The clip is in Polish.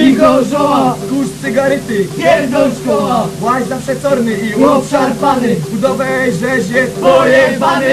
i gorzoła, Kurz cygaryty, pierdol szkoła, łaź zawsze czorny i łop szarpany, Budowę rzeź jest pojebany!